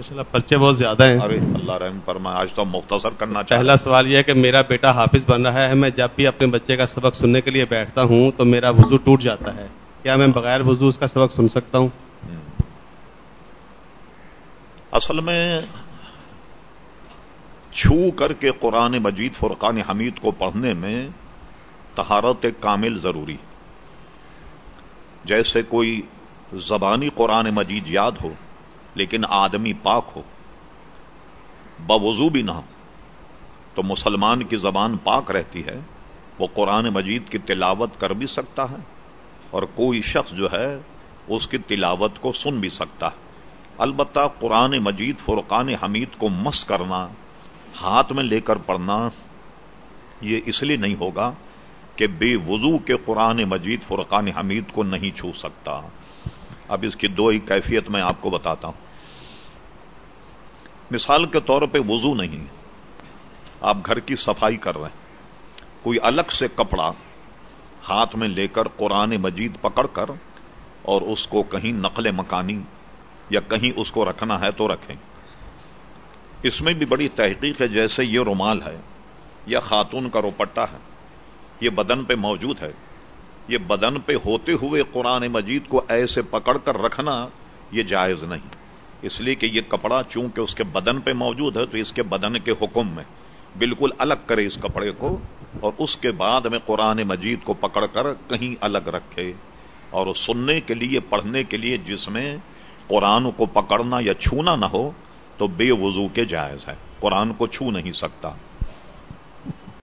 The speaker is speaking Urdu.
ماشاء اللہ پرچے بہت زیادہ ہیں۔ ارے اللہ رحم فرما آج تو مختصر کرنا چاہتے پہلا سوال یہ ہے کہ میرا بیٹا حافظ بن رہا ہے میں جب بھی اپنے بچے کا سبق سننے کے لیے بیٹھتا ہوں تو میرا وضو ٹوٹ جاتا ہے۔ کیا میں بغیر وضو اس کا سبق سن سکتا ہوں؟ اصل میں چھو کر کے قرآن مجید فرقان حمید کو پڑھنے میں تہارت کامل ضروری جیسے کوئی زبانی قرآن مجید یاد ہو لیکن آدمی پاک ہو۔ بوضو بھی نہ ہو۔ تو مسلمان کی زبان پاک رہتی ہے، وہ قرآن مجید کی تلاوت کر بھی سکتا ہے اور کوئی شخص جو ہے، اس کی تلاوت کو سن بھی سکتا ہے۔ البتہ قرآن مجید، فرقان حمید کو مس کرنا، ہاتھ میں لے کر پڑھنا، یہ اس لیے نہیں ہوگا کہ بے وضو کے قرآن مجید، فرقان حمید کو نہیں چھو سکتا۔ اب اس کی دو ہی کیفیت میں آپ کو بتاتا ہوں۔ مثال کے طور پہ وضو نہیں آپ گھر کی صفائی کر رہے ہیں۔ کوئی الگ سے کپڑا ہاتھ میں لے کر قرآن مجید پکڑ کر اور اس کو کہیں نقل مکانی یا کہیں اس کو رکھنا ہے تو رکھیں۔ اس میں بھی بڑی تحقیق ہے جیسے یہ رومال ہے یا خاتون کا روپٹا ہے، یہ بدن پہ موجود ہے۔ یہ بدن پہ ہوتے ہوئے قرآن مجید کو ایسے پکڑ کر رکھنا یہ جائز نہیں۔ اس لیے کہ یہ کپڑا چونکہ اس کے بدن پہ موجود ہے تو اس کے بدن کے حکم میں بالکل الگ کرے اس کپڑے کو اور اس کے بعد میں قرآن مجید کو پکڑ کر کہیں الگ رکھے۔ اور سننے کے لیے، پڑھنے کے لیے جس میں قرآن کو پکڑنا یا چھونا نہ ہو تو بے وضو کے جائز ہے۔ قرآن کو چھو نہیں سکتا۔